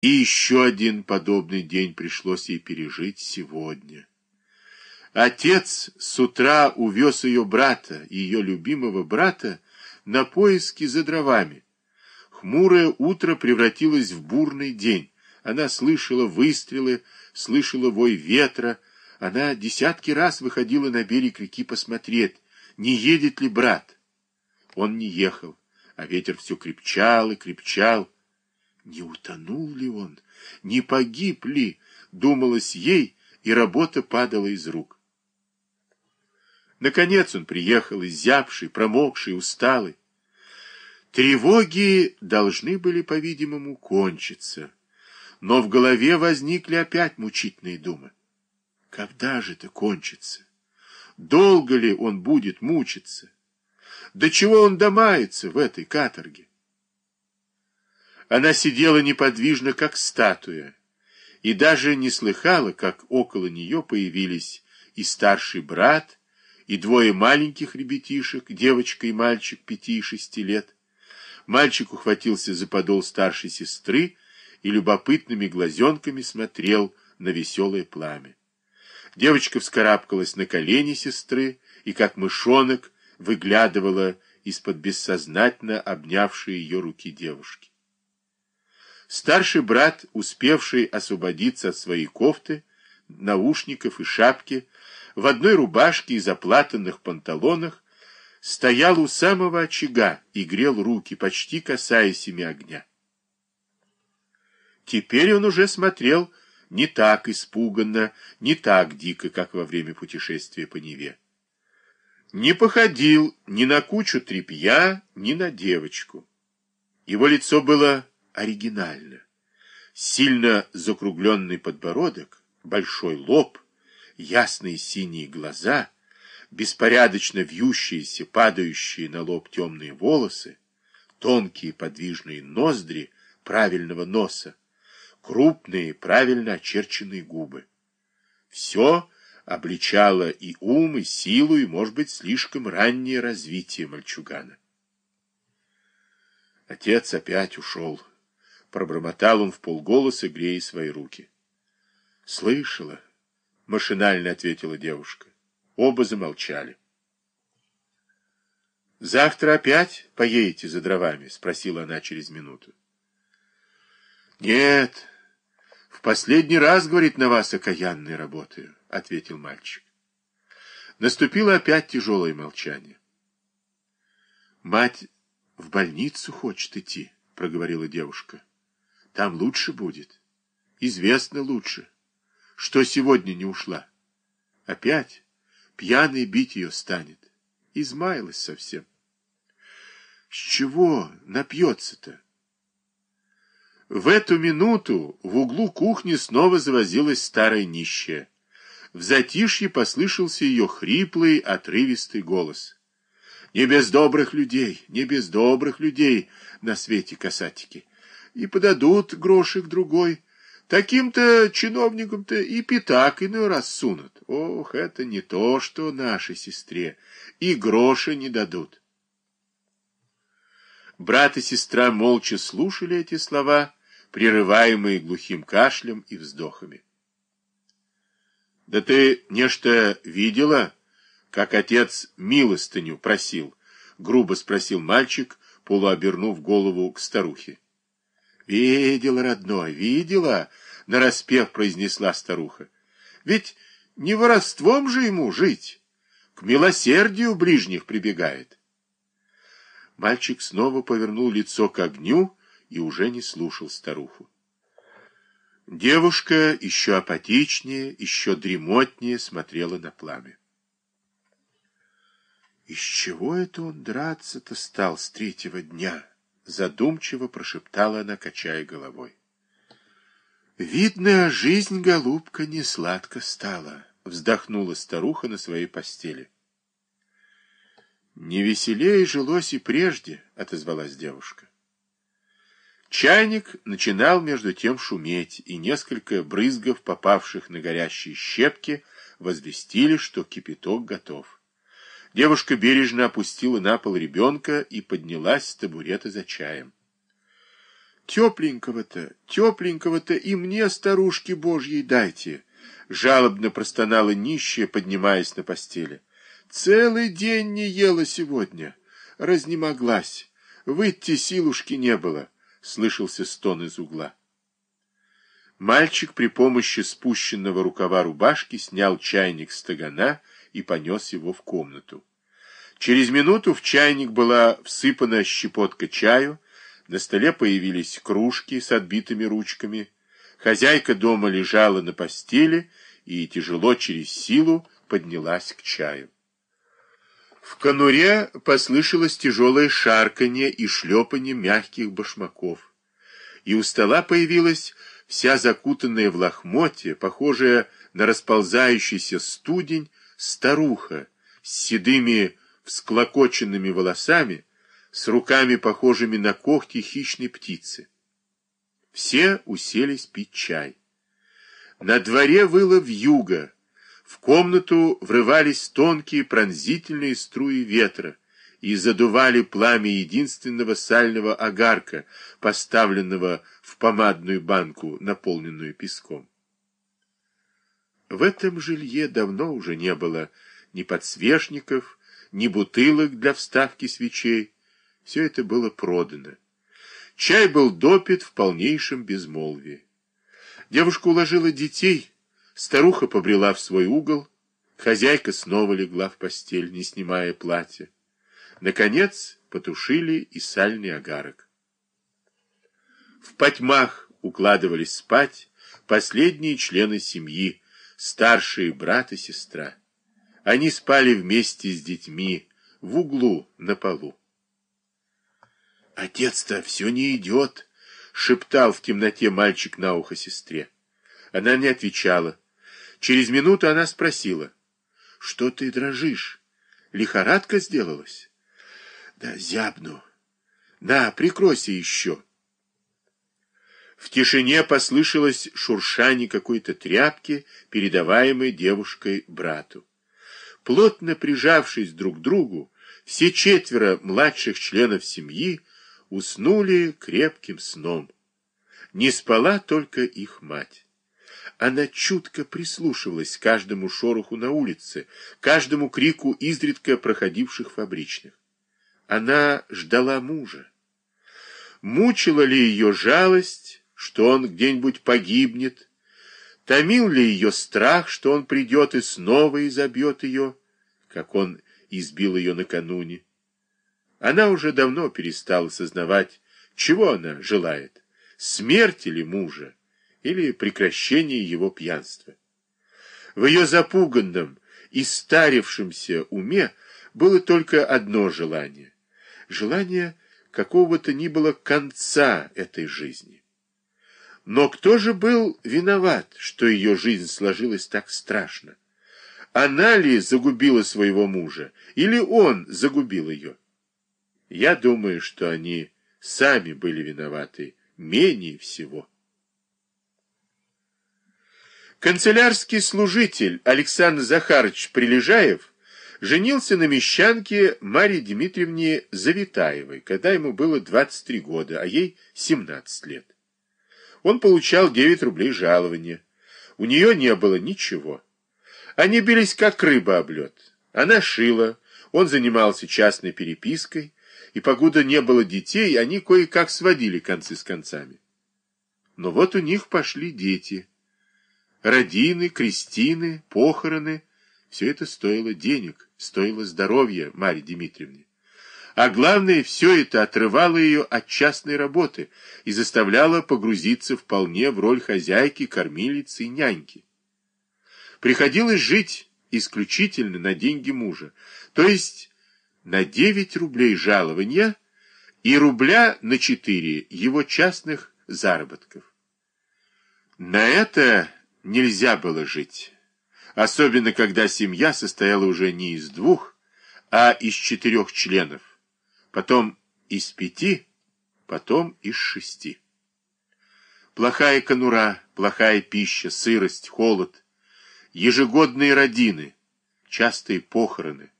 И еще один подобный день пришлось ей пережить сегодня. Отец с утра увез ее брата, ее любимого брата, на поиски за дровами. Хмурое утро превратилось в бурный день. Она слышала выстрелы, слышала вой ветра. Она десятки раз выходила на берег реки посмотреть, не едет ли брат. Он не ехал, а ветер все крепчал и крепчал. Не утонул ли он, не погиб ли, думалось ей, и работа падала из рук. Наконец он приехал, изябший, промокший, усталый. Тревоги должны были, по-видимому, кончиться, но в голове возникли опять мучительные думы. Когда же это кончится? Долго ли он будет мучиться? До чего он домается в этой каторге? Она сидела неподвижно, как статуя, и даже не слыхала, как около нее появились и старший брат, и двое маленьких ребятишек, девочка и мальчик пяти и шести лет. Мальчик ухватился за подол старшей сестры и любопытными глазенками смотрел на веселое пламя. Девочка вскарабкалась на колени сестры и, как мышонок, выглядывала из-под бессознательно обнявшей ее руки девушки. Старший брат, успевший освободиться от своей кофты, наушников и шапки, в одной рубашке и заплатанных панталонах, стоял у самого очага и грел руки, почти касаясь ими огня. Теперь он уже смотрел не так испуганно, не так дико, как во время путешествия по Неве. Не походил ни на кучу тряпья, ни на девочку. Его лицо было оригинально. Сильно закругленный подбородок, большой лоб, ясные синие глаза, беспорядочно вьющиеся, падающие на лоб темные волосы, тонкие подвижные ноздри правильного носа, крупные, правильно очерченные губы. Все обличало и ум, и силу, и, может быть, слишком раннее развитие мальчугана. Отец опять ушел. Пробормотал он в полголоса, грея свои руки. «Слышала», — машинально ответила девушка. Оба замолчали. «Завтра опять поедете за дровами?» — спросила она через минуту. «Нет, в последний раз, — говорит, — на вас окаянной работаю», — ответил мальчик. Наступило опять тяжелое молчание. «Мать в больницу хочет идти», — проговорила девушка. Там лучше будет. Известно лучше. Что сегодня не ушла? Опять пьяный бить ее станет. Измаялась совсем. С чего напьется-то? В эту минуту в углу кухни снова завозилась старая нищая. В затишье послышался ее хриплый, отрывистый голос. «Не без добрых людей, не без добрых людей на свете касатики и подадут грошик другой. Таким-то чиновникам-то и пятак иной раз сунут. Ох, это не то, что нашей сестре. И гроша не дадут. Брат и сестра молча слушали эти слова, прерываемые глухим кашлем и вздохами. «Да ты нечто видела, как отец милостыню просил?» — грубо спросил мальчик, полуобернув голову к старухе. Видела, родной, видела, нараспев произнесла старуха. Ведь не воровством же ему жить, к милосердию ближних прибегает. Мальчик снова повернул лицо к огню и уже не слушал старуху. Девушка еще апатичнее, еще дремотнее смотрела на пламя. Из чего это он драться-то стал с третьего дня? Задумчиво прошептала она, качая головой. «Видно, жизнь, голубка, не сладко стала», — вздохнула старуха на своей постели. «Не веселее жилось и прежде», — отозвалась девушка. Чайник начинал между тем шуметь, и несколько брызгов, попавших на горящие щепки, возвестили, что кипяток готов. Девушка бережно опустила на пол ребенка и поднялась с табурета за чаем. тепленького-то, тепленького-то и мне, старушки божьей, дайте!» Жалобно простонала нищая, поднимаясь на постели. «Целый день не ела сегодня. Разнемоглась. Выйти силушки не было», — слышался стон из угла. Мальчик при помощи спущенного рукава рубашки снял чайник с тагана и понес его в комнату. Через минуту в чайник была всыпана щепотка чаю, на столе появились кружки с отбитыми ручками. Хозяйка дома лежала на постели и тяжело через силу поднялась к чаю. В конуре послышалось тяжелое шарканье и шлепанье мягких башмаков. И у стола появилась вся закутанная в лохмотье, похожая на расползающийся студень, старуха с седыми всклокоченными волосами, с руками, похожими на когти хищной птицы. Все уселись пить чай. На дворе выло вьюга. В комнату врывались тонкие пронзительные струи ветра и задували пламя единственного сального огарка, поставленного в помадную банку, наполненную песком. В этом жилье давно уже не было ни подсвечников, ни бутылок для вставки свечей, все это было продано. Чай был допит в полнейшем безмолвии. Девушка уложила детей, старуха побрела в свой угол, хозяйка снова легла в постель, не снимая платья. Наконец потушили и сальный огарок. В потьмах укладывались спать последние члены семьи, старшие брат и сестра. Они спали вместе с детьми в углу на полу. «Отец-то все не идет», — шептал в темноте мальчик на ухо сестре. Она не отвечала. Через минуту она спросила. «Что ты дрожишь? Лихорадка сделалась?» «Да зябну. На, прикройся еще». В тишине послышалось шуршание какой-то тряпки, передаваемой девушкой брату. Плотно прижавшись друг к другу, все четверо младших членов семьи уснули крепким сном. Не спала только их мать. Она чутко прислушивалась к каждому шороху на улице, каждому крику изредка проходивших фабричных. Она ждала мужа. Мучила ли ее жалость, что он где-нибудь погибнет? Томил ли ее страх, что он придет и снова изобьет ее, как он избил ее накануне? Она уже давно перестала сознавать, чего она желает, смерти ли мужа или прекращения его пьянства. В ее запуганном и старевшемся уме было только одно желание — желание какого-то ни было конца этой жизни. Но кто же был виноват, что ее жизнь сложилась так страшно? Она ли загубила своего мужа, или он загубил ее? Я думаю, что они сами были виноваты менее всего. Канцелярский служитель Александр Захарович Прилежаев женился на мещанке Марии Дмитриевне Завитаевой, когда ему было 23 года, а ей 17 лет. Он получал 9 рублей жалования. У нее не было ничего. Они бились как рыба об лед. Она шила, он занимался частной перепиской, и покуда не было детей, они кое-как сводили концы с концами. Но вот у них пошли дети. Родины, крестины, похороны. Все это стоило денег, стоило здоровья Марье Дмитриевне. А главное, все это отрывало ее от частной работы и заставляло погрузиться вполне в роль хозяйки, кормилицы и няньки. Приходилось жить исключительно на деньги мужа, то есть на 9 рублей жалования и рубля на 4 его частных заработков. На это нельзя было жить, особенно когда семья состояла уже не из двух, а из четырех членов, потом из пяти, потом из шести. Плохая конура, плохая пища, сырость, холод, ежегодные родины, частые похороны –